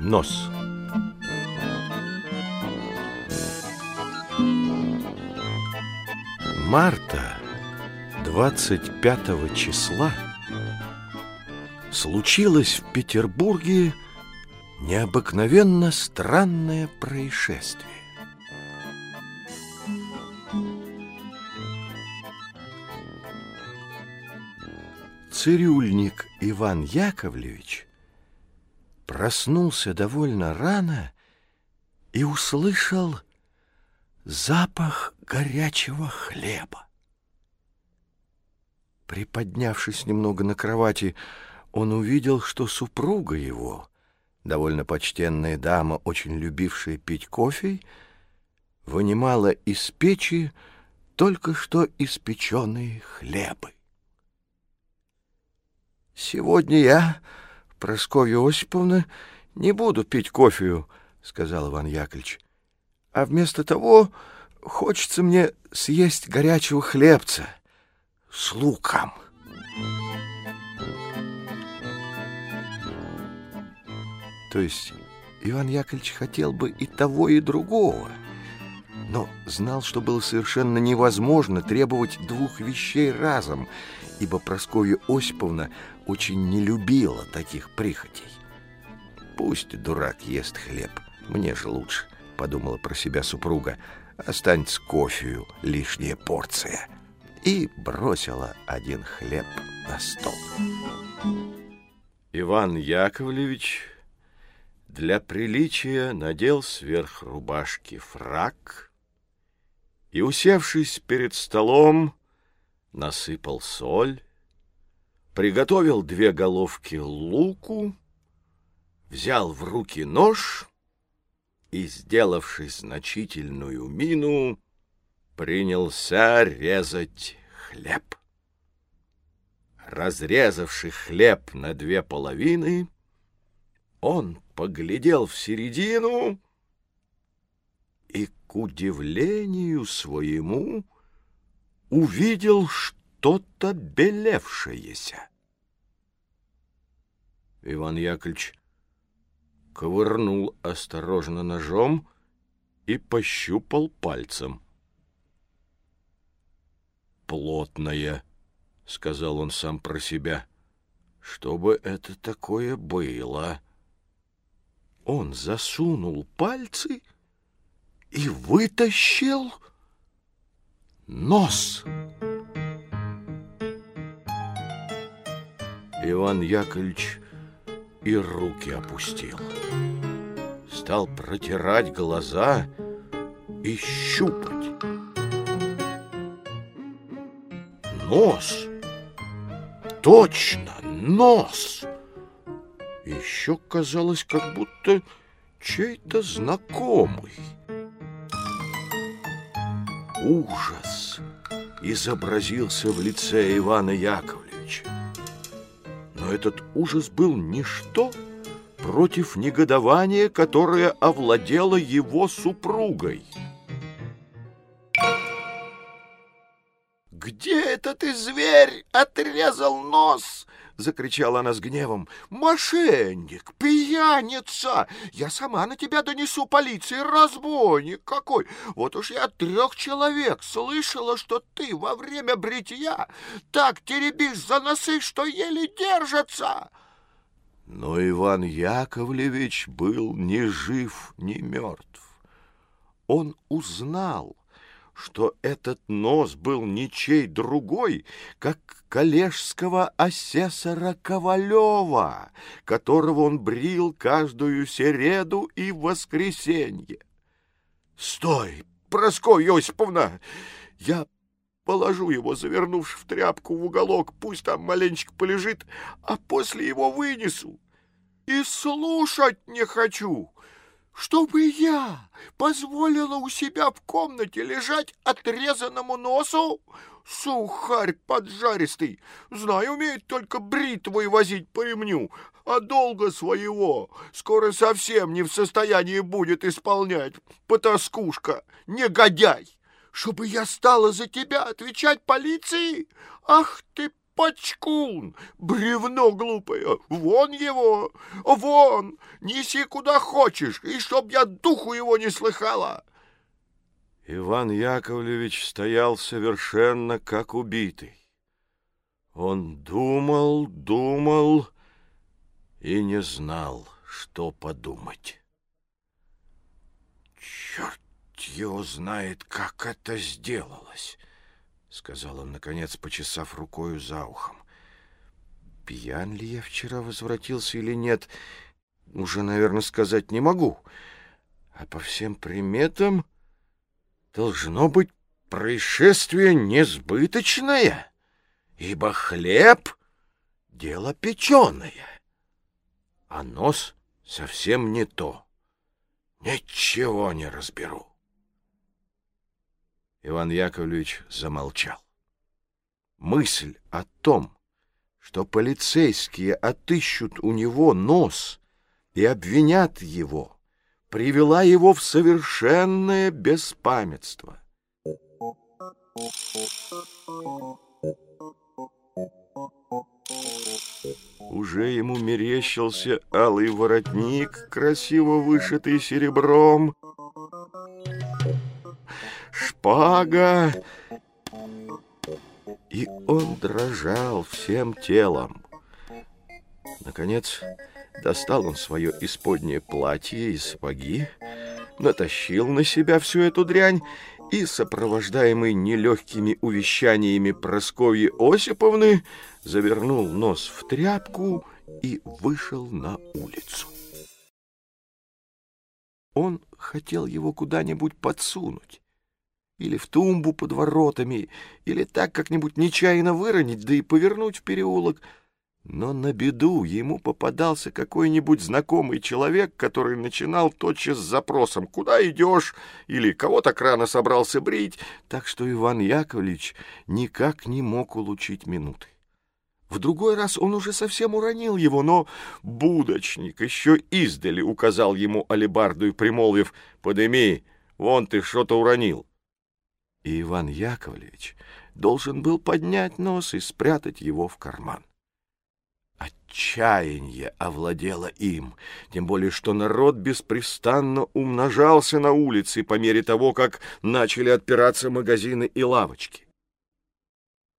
Нос. Марта 25 числа случилось в Петербурге необыкновенно странное происшествие. Цирюльник Иван Яковлевич проснулся довольно рано и услышал запах горячего хлеба. Приподнявшись немного на кровати, он увидел, что супруга его, довольно почтенная дама, очень любившая пить кофе, вынимала из печи только что испеченные хлебы. «Сегодня я, Прасковья Осиповна, не буду пить кофею», — сказал Иван Яковлевич, «а вместо того хочется мне съесть горячего хлебца» с луком. То есть Иван Яковлевич хотел бы и того, и другого, но знал, что было совершенно невозможно требовать двух вещей разом, ибо Прасковья Осиповна очень не любила таких прихотей. «Пусть дурак ест хлеб, мне же лучше», — подумала про себя супруга, — «останется кофею лишняя порция» и бросила один хлеб на стол. Иван Яковлевич для приличия надел сверх рубашки фрак и, усевшись перед столом, насыпал соль, приготовил две головки луку, взял в руки нож и, сделавшись значительную мину, принялся резать хлеб. Разрезавший хлеб на две половины, он поглядел в середину и, к удивлению своему, увидел что-то белевшееся. Иван Яковлевич ковырнул осторожно ножом и пощупал пальцем — плотное, — сказал он сам про себя. Что бы это такое было? Он засунул пальцы и вытащил нос. Иван Яковлевич и руки опустил. Стал протирать глаза и щупать. нос. Точно, нос. Еще казалось, как будто чей-то знакомый. Ужас изобразился в лице Ивана Яковлевича. Этот ужас был ничто против негодования, которое овладело его супругой. «Где это ты, зверь, отрезал нос?» — закричала она с гневом. «Мошенник, пьяница! Я сама на тебя донесу полиции, разбойник какой! Вот уж я трех человек слышала, что ты во время бритья так теребишь за носы, что еле держатся!» Но Иван Яковлевич был ни жив, ни мертв. Он узнал, что этот нос был ничей другой, как коллежского асессора Ковалева, которого он брил каждую середу и воскресенье. «Стой, Прасковья Осиповна! Я положу его, завернувши в тряпку в уголок, пусть там маленечко полежит, а после его вынесу. И слушать не хочу!» Чтобы я позволила у себя в комнате лежать отрезанному носу? Сухарь поджаристый, знаю, умеет только бритвой возить по ремню, а долго своего скоро совсем не в состоянии будет исполнять, потаскушка, негодяй. Чтобы я стала за тебя отвечать полиции? Ах ты, Почкун, бревно глупое, вон его, вон, неси куда хочешь, и чтоб я духу его не слыхала. Иван Яковлевич стоял совершенно как убитый. Он думал, думал и не знал, что подумать. «Черт его знает, как это сделалось!» — сказал он, наконец, почесав рукою за ухом. «Пьян ли я вчера возвратился или нет, уже, наверное, сказать не могу. А по всем приметам должно быть происшествие несбыточное, ибо хлеб — дело печеное, а нос совсем не то. Ничего не разберу». Иван Яковлевич замолчал. Мысль о том, что полицейские отыщут у него нос и обвинят его, привела его в совершенное беспамятство. Уже ему мерещился алый воротник, красиво вышитый серебром, шпага. И он дрожал всем телом. Наконец, достал он свое исподнее платье и сапоги, натащил на себя всю эту дрянь и, сопровождаемый нелегкими увещаниями Просковьи Осиповны, завернул нос в тряпку и вышел на улицу. Он хотел его куда-нибудь подсунуть, или в тумбу под воротами, или так как-нибудь нечаянно выронить, да и повернуть в переулок. Но на беду ему попадался какой-нибудь знакомый человек, который начинал тотчас с запросом «Куда идешь?» или «Кого так рано собрался брить?» Так что Иван Яковлевич никак не мог улучить минуты. В другой раз он уже совсем уронил его, но будочник еще издали указал ему алебарду и примолвив «Подыми, вон ты что-то уронил» и Иван Яковлевич должен был поднять нос и спрятать его в карман. Отчаяние овладело им, тем более что народ беспрестанно умножался на улице по мере того, как начали отпираться магазины и лавочки.